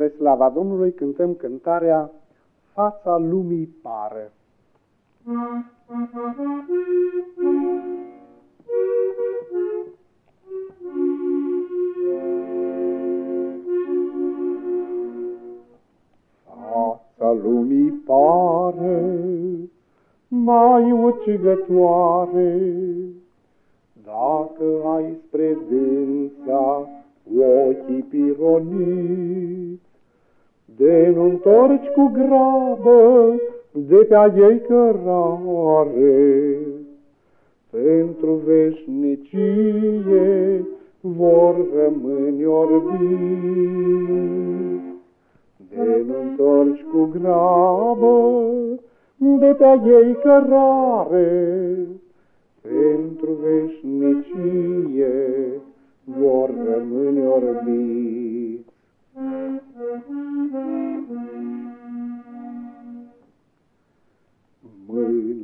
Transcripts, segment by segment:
Spre slava Domnului cântăm cântarea Fața lumii pară. Fața lumii pare mai ucigătoare, Dacă ai spre dânsa ochii pironiți, de nu întorci cu grabă de pe ei cărare. Pentru veșnicie vor rămâne orbiți. De nu întorci cu grabă de pe ei cărare. Pentru veșnicie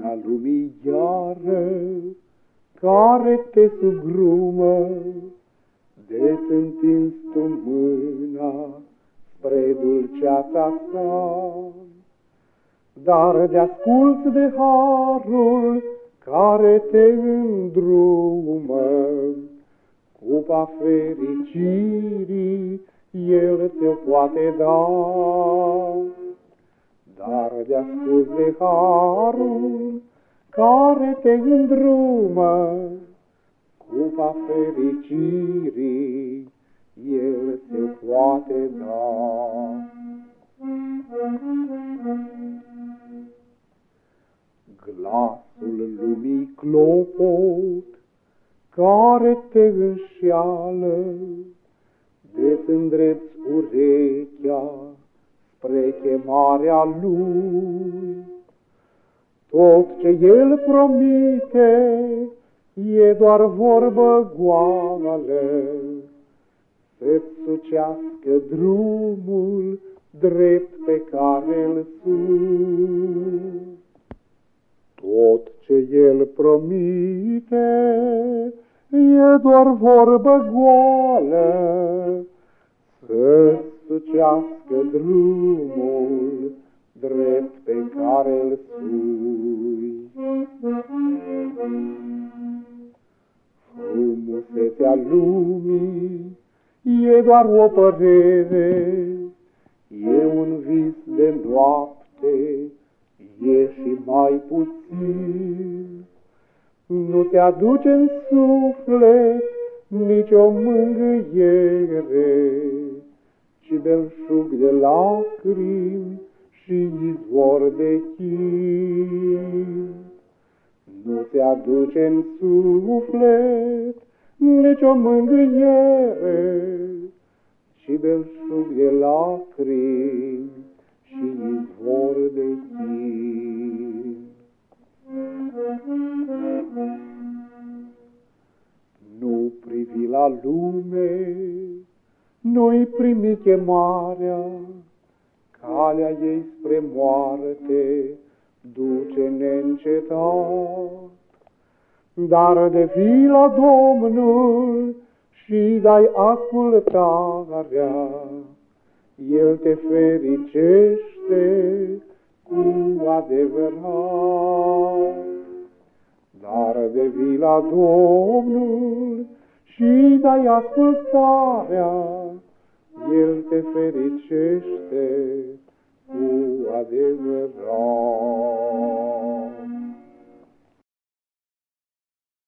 Mâna lumii iară, care te sugrumă, de întins tu mâna spre dulceața sa. Dar de ascult de harul care te îndrumă, Cupa fericirii El ți-o poate da. Dar de ascult de harul care te îndrumă, Cupa fericirii El ți-o poate da. Glasul lumii clopot care te înșeală, de îndrepți urechea spre chemarea lui. Tot ce el promite e doar vorbă goală, să-ți sucească drumul drept pe care îl sus. Tot ce el promite e doar vorbă goală, să sucească drumul drept pe care îl sui. Frumusețea lumii e doar o părere, e un vis de noapte, e și mai puțin. Nu te aduce în suflet nicio mângâiere, ci belșug de lacrimi și izvor de chin. Nu te aduce în suflet nicio mângâiere, ci belșug de lacrimi și izvor de chin. Nu privi la lume, nu-i primi chemarea, calea ei spre moarte duce neîncetat. Dar de fi la Domnul și dai ascultarea, El te fericește cu adevărat. Dar de vii la Domnul și dai ascultarea, El te fericește cu adevărat.